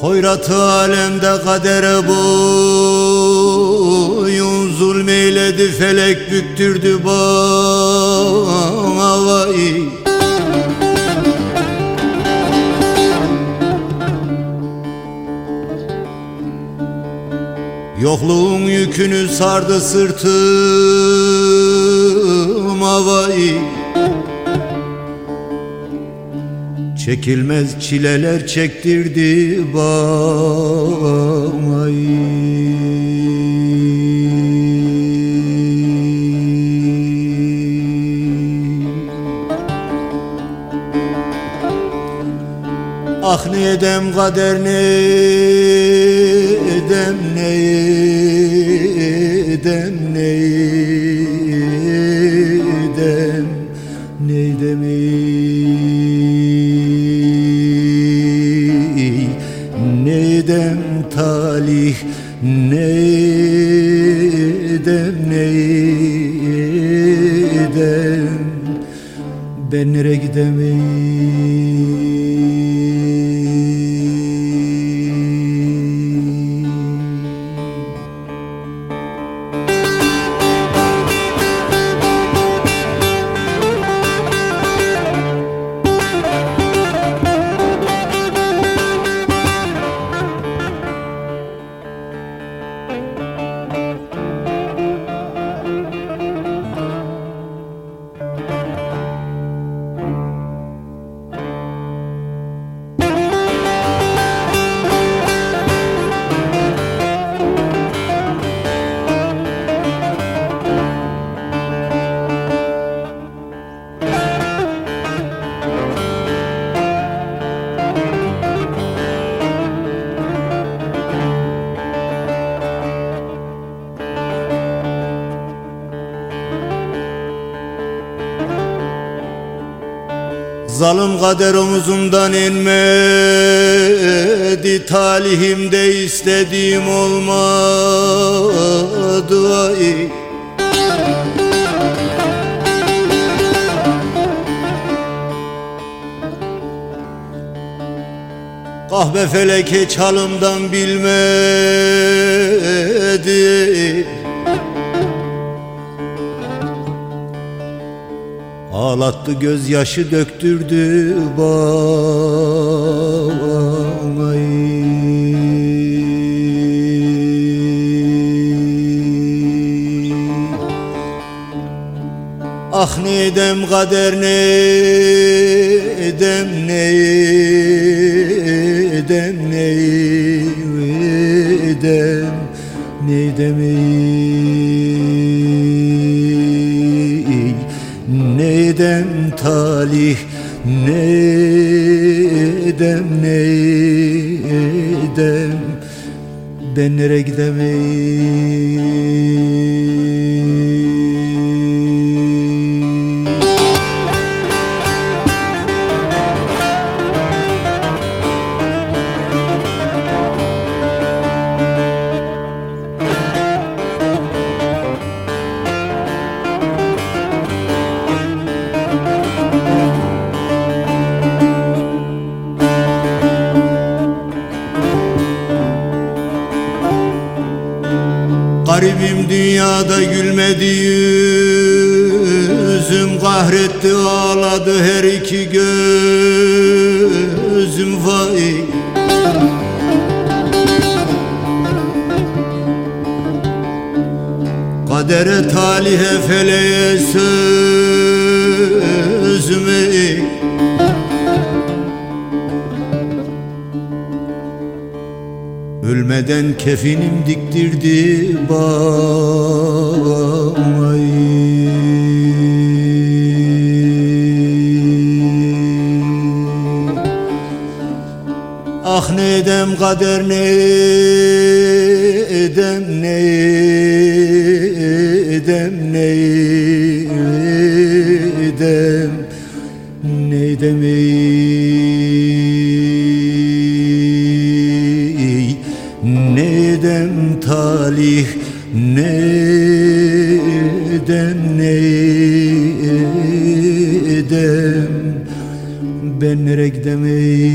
Hoyrat alemde kadere boyun Zulmeyledi felek büktürdü bana vay Yokluğun yükünü sardı sırtıma vay Çekilmez çileler çektirdi bana Ah ne edem kader ne edem ne edem ne edem talih ne edem ne edem ben nereye gidemeyim Zalim kader omuzumdan inmedi Talihimde istediğim olmadı. Ay Kahve feleke çalımdan bilmedi Ağlattı gözyaşı döktürdü bana Ah ne edem kader ne edem ne edem ne edem ne edem ey, talih ne edem ne edem ben nereye gidemeyim Garibim dünyada gülmedi yüzüm Kahretti ağladı her iki gözüm. Vay. Kadere talihe feleğe sözümü Ölmeden kefinim diktirdi bana Ah ne edem kader ne edem ne edem tarih neden neden ben nereye gidemeyim